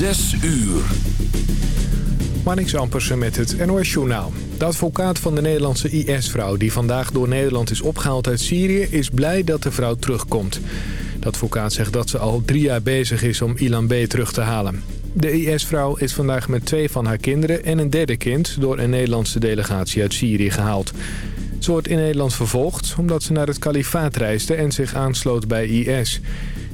Zes uur. Marnix Ampersen met het NOS Journaal. De advocaat van de Nederlandse IS-vrouw die vandaag door Nederland is opgehaald uit Syrië... is blij dat de vrouw terugkomt. De advocaat zegt dat ze al drie jaar bezig is om Ilan B. terug te halen. De IS-vrouw is vandaag met twee van haar kinderen en een derde kind... door een Nederlandse delegatie uit Syrië gehaald. Ze wordt in Nederland vervolgd omdat ze naar het kalifaat reisde en zich aansloot bij IS.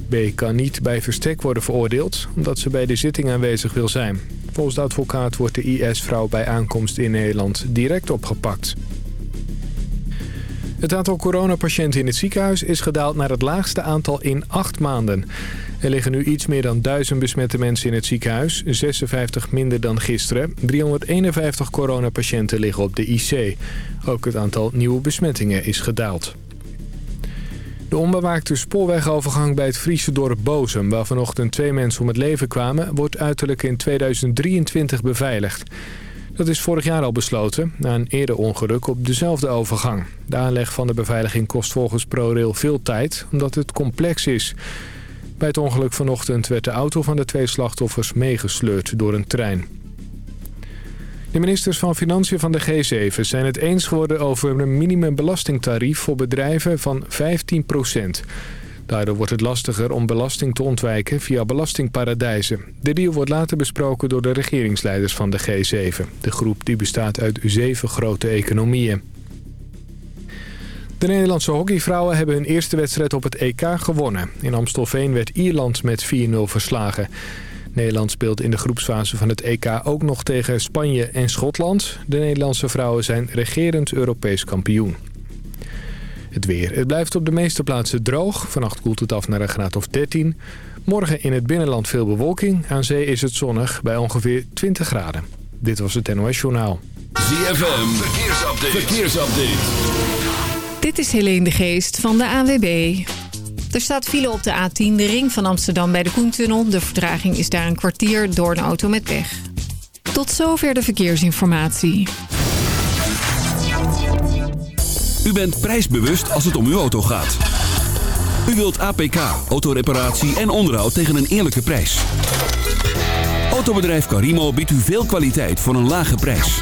B kan niet bij verstek worden veroordeeld omdat ze bij de zitting aanwezig wil zijn. Volgens de advocaat wordt de IS-vrouw bij aankomst in Nederland direct opgepakt. Het aantal coronapatiënten in het ziekenhuis is gedaald naar het laagste aantal in acht maanden. Er liggen nu iets meer dan 1000 besmette mensen in het ziekenhuis, 56 minder dan gisteren. 351 coronapatiënten liggen op de IC. Ook het aantal nieuwe besmettingen is gedaald. De onbewaakte spoorwegovergang bij het Friese dorp Bozem... waar vanochtend twee mensen om het leven kwamen... wordt uiterlijk in 2023 beveiligd. Dat is vorig jaar al besloten, na een eerder ongeluk op dezelfde overgang. De aanleg van de beveiliging kost volgens ProRail veel tijd, omdat het complex is. Bij het ongeluk vanochtend werd de auto van de twee slachtoffers meegesleurd door een trein. De ministers van Financiën van de G7 zijn het eens geworden over een minimumbelastingtarief voor bedrijven van 15% Daardoor wordt het lastiger om belasting te ontwijken via belastingparadijzen. De deal wordt later besproken door de regeringsleiders van de G7. De groep die bestaat uit zeven grote economieën. De Nederlandse hockeyvrouwen hebben hun eerste wedstrijd op het EK gewonnen. In Amstelveen werd Ierland met 4-0 verslagen. Nederland speelt in de groepsfase van het EK ook nog tegen Spanje en Schotland. De Nederlandse vrouwen zijn regerend Europees kampioen. Het weer. Het blijft op de meeste plaatsen droog. Vannacht koelt het af naar een graad of 13. Morgen in het binnenland veel bewolking. Aan zee is het zonnig bij ongeveer 20 graden. Dit was het NOS Journaal. ZFM. Verkeersupdate. Verkeersupdate. Dit is Helene de Geest van de ANWB. Er staat file op de A10, de ring van Amsterdam bij de Koentunnel. De vertraging is daar een kwartier door een auto met weg. Tot zover de verkeersinformatie. U bent prijsbewust als het om uw auto gaat. U wilt APK, autoreparatie en onderhoud tegen een eerlijke prijs. Autobedrijf Carimo biedt u veel kwaliteit voor een lage prijs.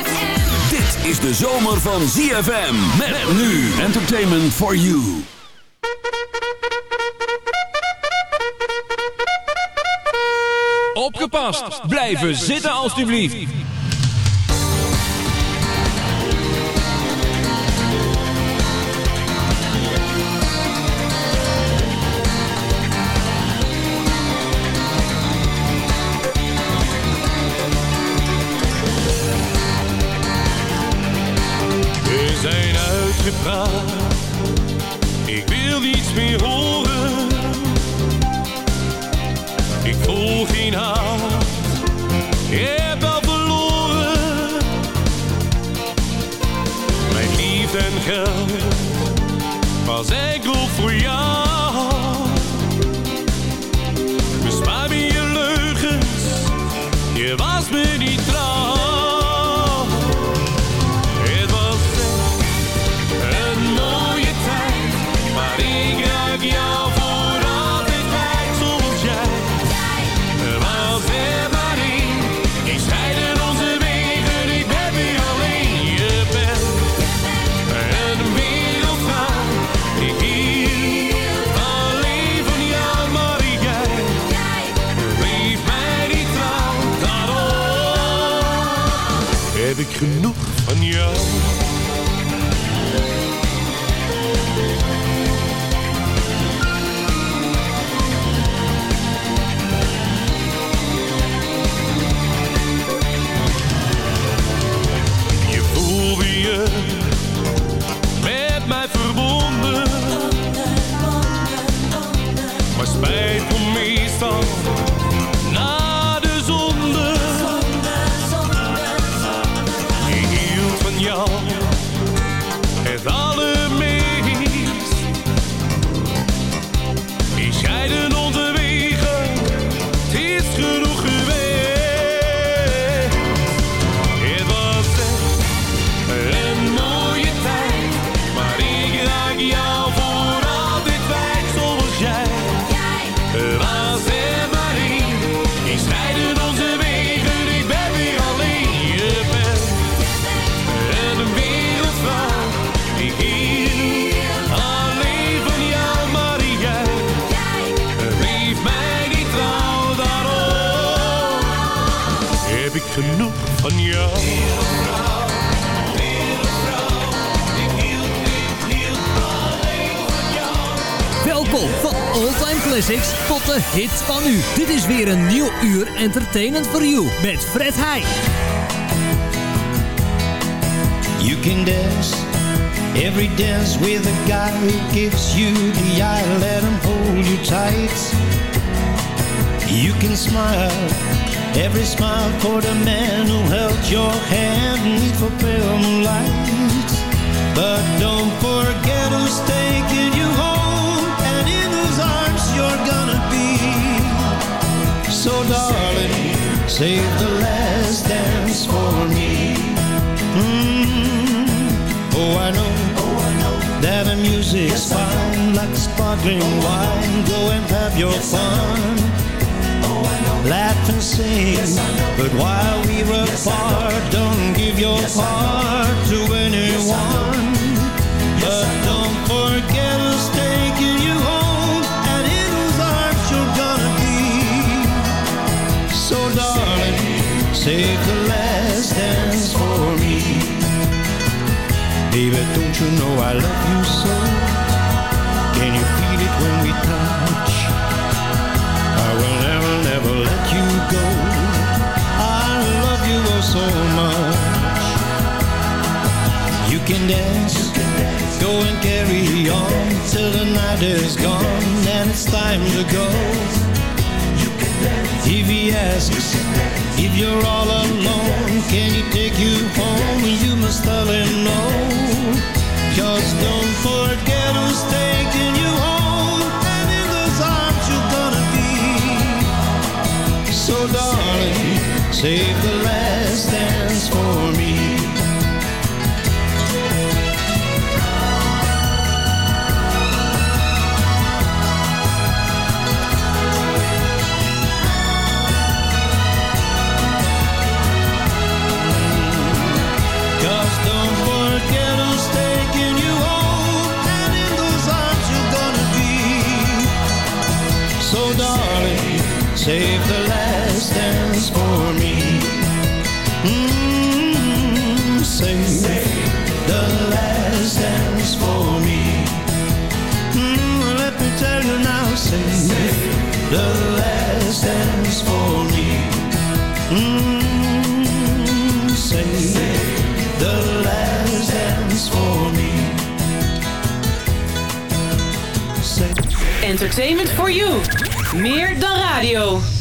Is de zomer van ZFM. Met nu Entertainment for You. Opgepast. Blijven zitten alstublieft. Zijn uitgepraat, ik wil niets meer horen. Ik voel geen haat, heb al verloren. Mijn liefde en geld was enkel voor jou. Genoeg van jou. Welkom van All Time Classics tot de hit van u. Dit is weer een nieuw uur Entertainment for You met Fred Heij. You can dance every dance with a guy who gives you the eye, let him hold you tight. You can smile every smile for the man who held your hand neath for pale moonlight. But don't forget who's taking you home and in whose arms you're gonna be. So darling, save the last dance for me. Mm. Oh, I know, oh, I know that the music's fine, like sparkling wine. Go and have your fun. Laugh and sing, but while we were apart, don't give your heart to anyone. But don't forget who's taking you home, and in whose arms you're gonna be. So darling, save the last dance for me. Baby, don't you know I love you so? You go. I love you oh so much. You can dance, go and carry on till the night is gone and it's time to go. If he asks if you're all alone, can he take you home? You must tell him no. Just don't forget who's taking darling, save the last dance for me. Just don't save the last dance for me. Mm, save the last dance for me. Save Entertainment for you. Meer dan radio.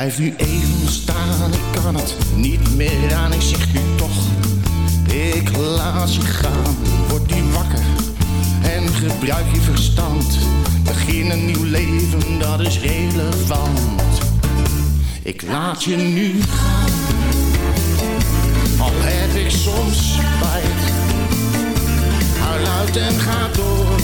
Blijf nu even staan, ik kan het niet meer aan. Ik zeg nu toch, ik laat je gaan. Word nu wakker en gebruik je verstand. Begin een nieuw leven, dat is relevant. Ik laat je nu gaan, al heb ik soms spijt. Huil uit en ga door,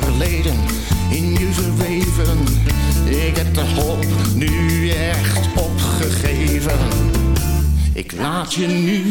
verleden in je verweven, ik heb de hoop nu echt opgegeven. Ik laat je nu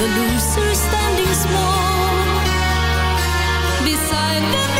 the loser standing small beside the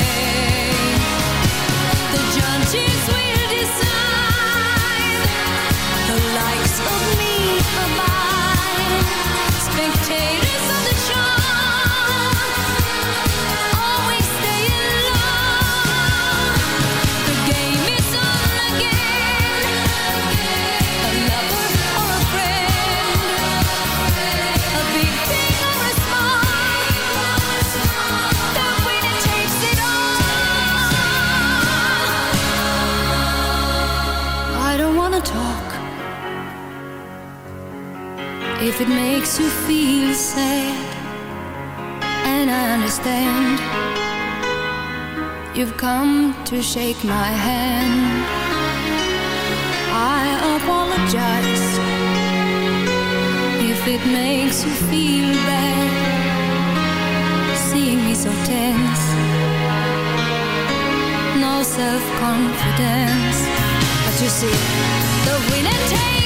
shake my hand. I apologize If it makes you feel bad. Seeing me so tense. No self-confidence. But you see, the winner takes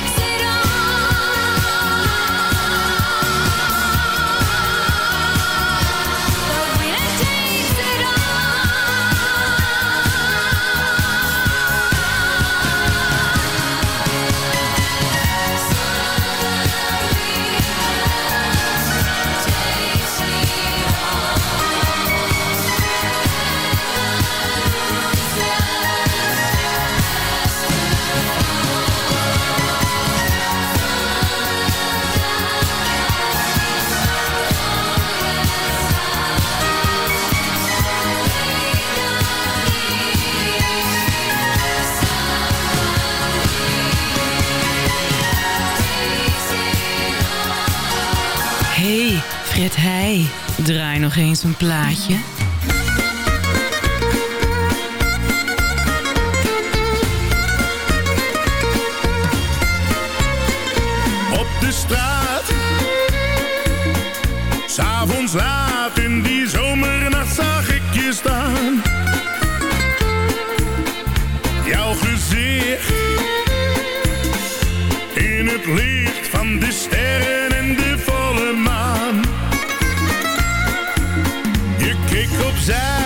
nog eens een plaatje. zijn.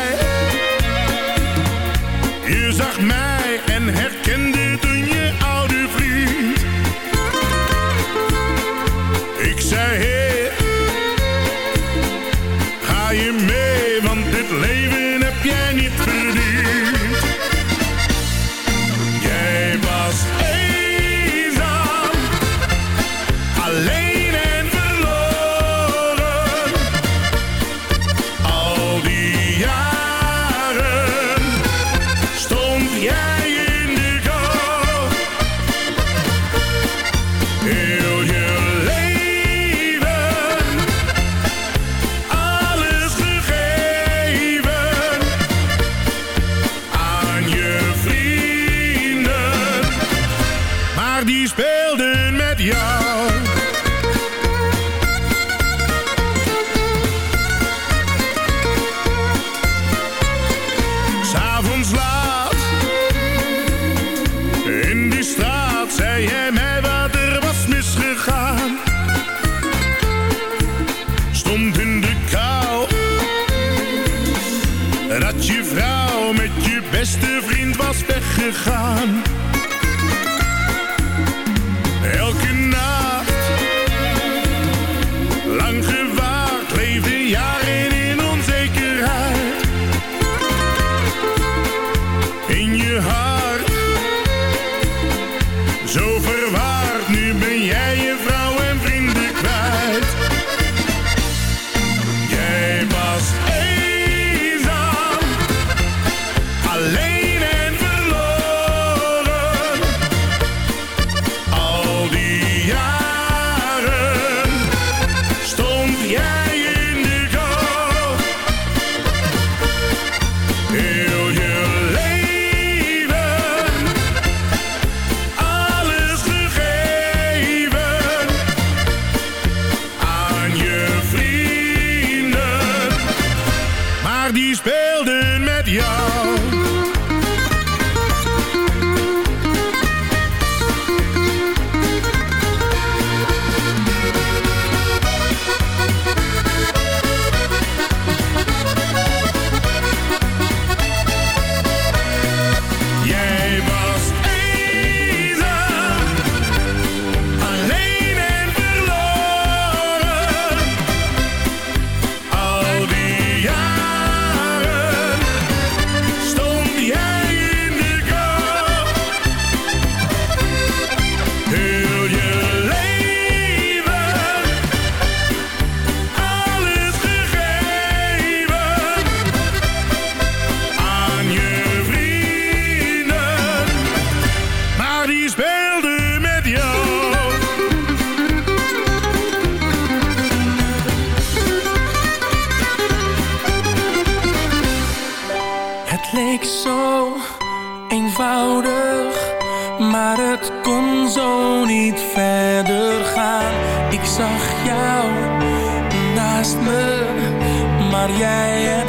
Eenvoudig, maar het kon zo niet verder gaan. Ik zag jou naast me, maar jij hebt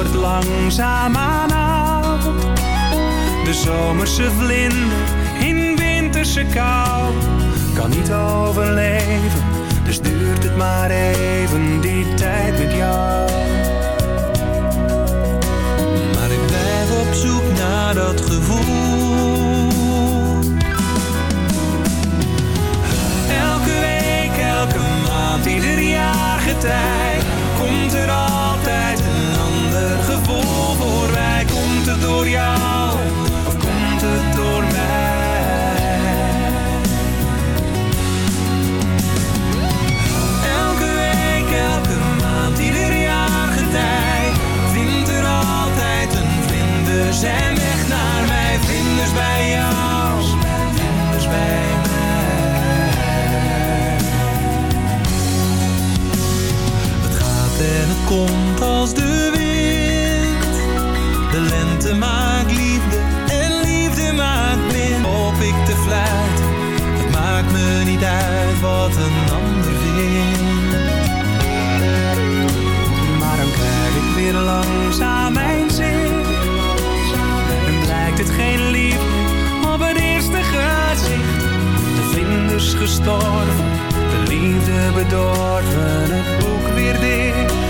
wordt langzaam aan. De zomerse vlinder in winterse kou kan niet overleven, dus duurt het maar even die tijd met jou. Maar ik blijf op zoek naar dat gevoel. Elke week, elke maand, ieder jaar getijd, komt er altijd door jou of komt het door mij? Elke week, elke maand, ieder jaar getij vindt er altijd een vinder zijn weg naar mij, Vinders bij jou, vlinders bij mij. Het gaat en het komt als de wind, de lente niet wat een ander vindt. Maar dan krijg ik weer langzaam mijn zin. En blijkt het geen liefde, op het eerste gezicht. De vlinders gestorven, de liefde bedorven, het boek weer dicht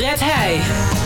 Red hij.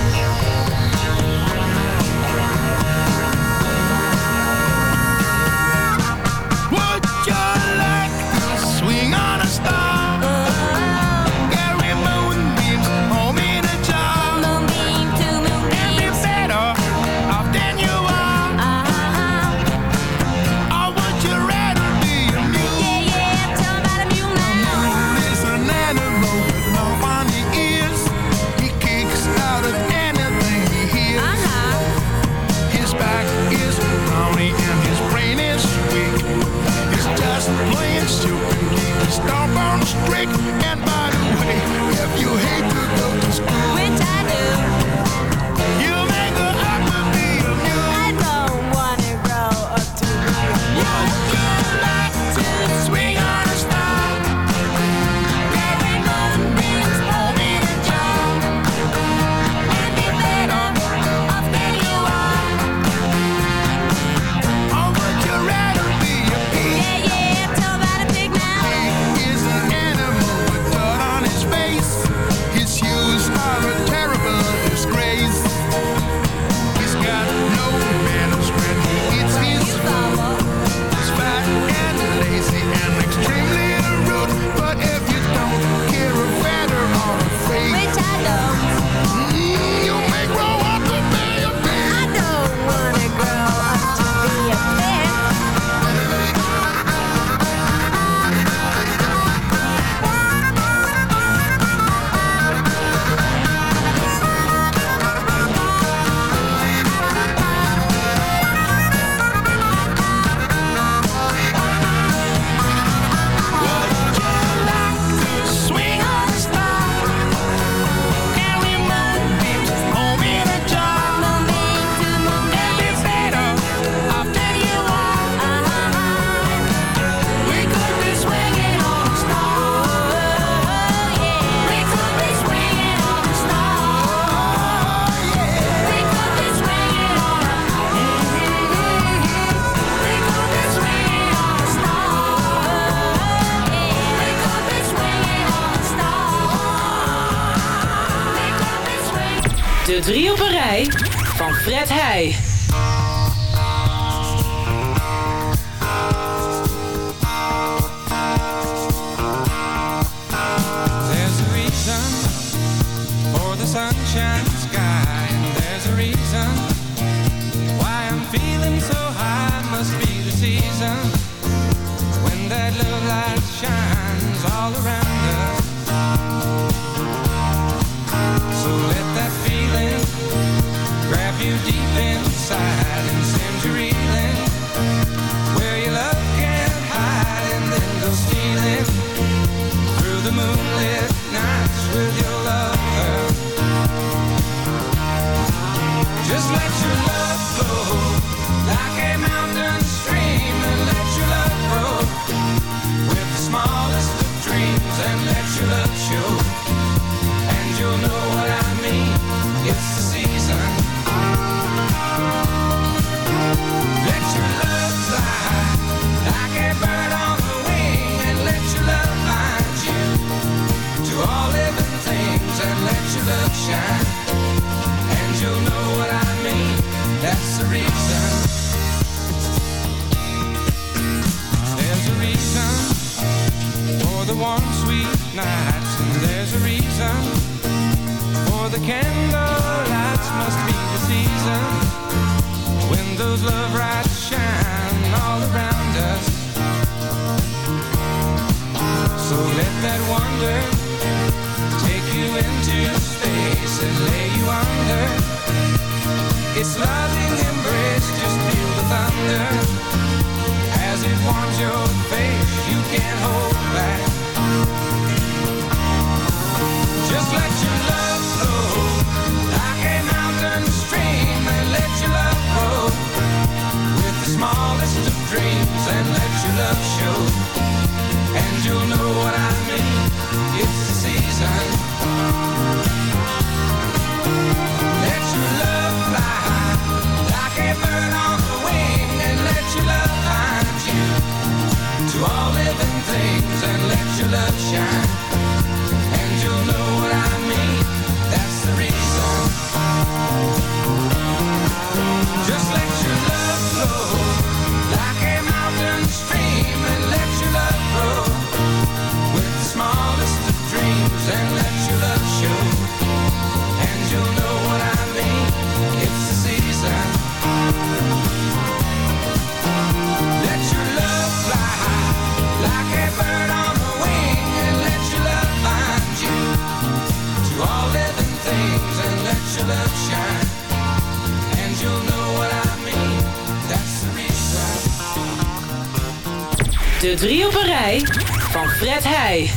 Met Hey. you'll know what I mean. That's the reason. There's a reason for the warm, sweet nights, and there's a reason for the candle lights. Must be the season when those love lights shine all around us. So let that wonder take you into space and lay you under its loving embrace, just feel the thunder. As it warms your face, you can't hold back. Just let your love flow. Like a mountain stream And let your love grow With the smallest of dreams And let your love show. And you'll know what I mean It's the season. To all living things and let your love shine. And you'll know what I mean. That's the reason. Just let your love flow. Like a mountain stream And let your love grow. With the smallest of dreams And let your love show. De drie van Fred Heij.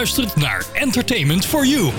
Luister naar Entertainment for You.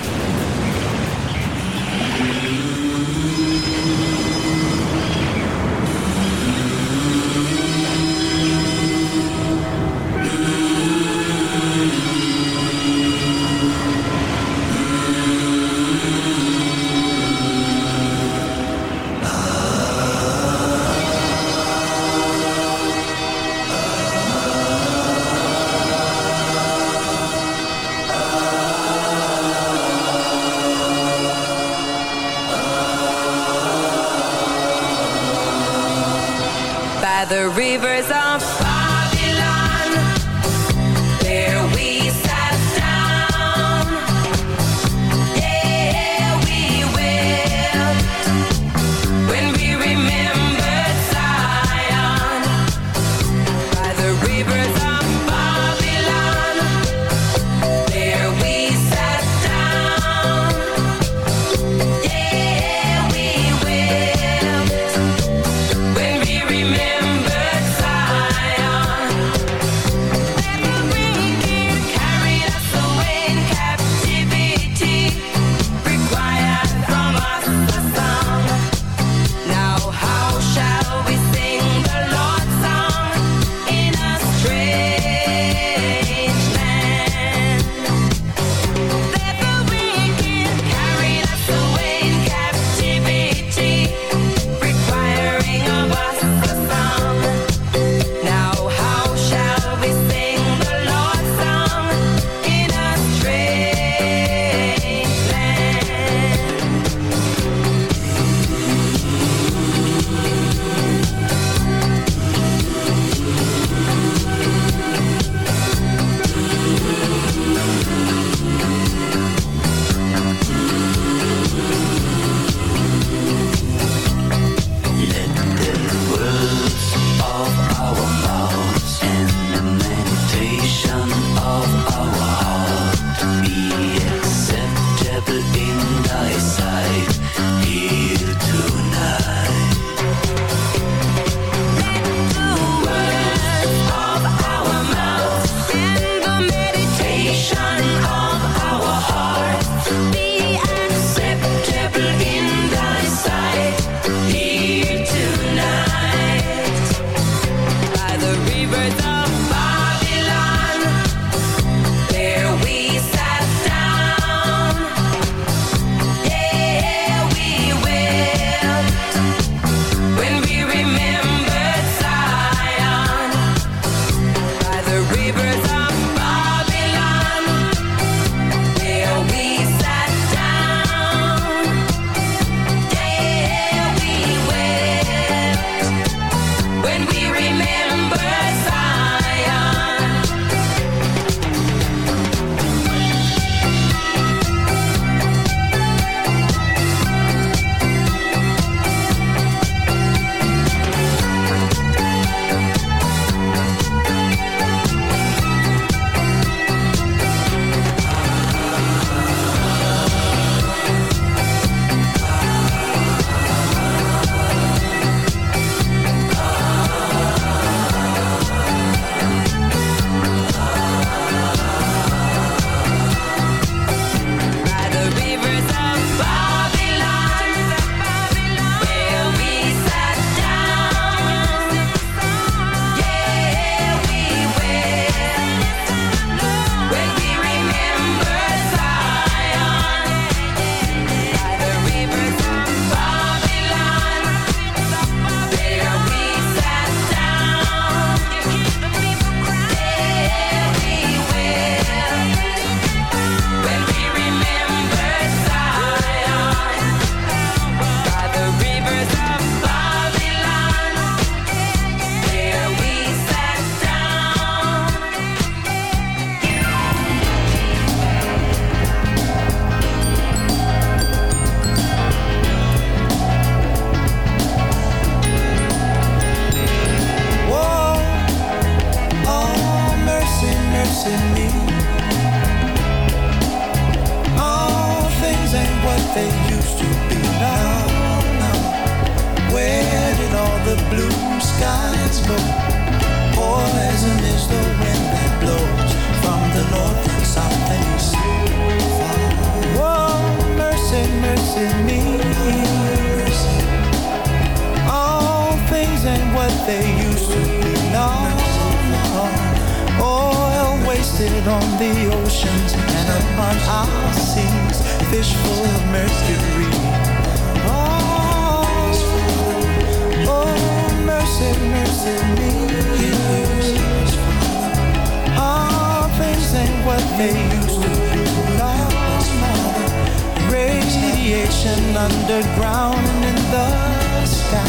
The sky.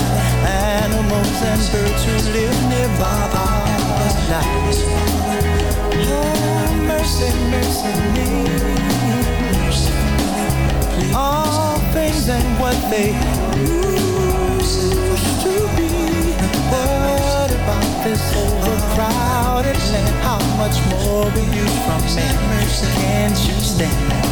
Animals and birds who live nearby are nice. Oh, mercy, mercy me. All things ain't what they used to be. What about this overcrowded land? How much more will you from me? Can't you stand?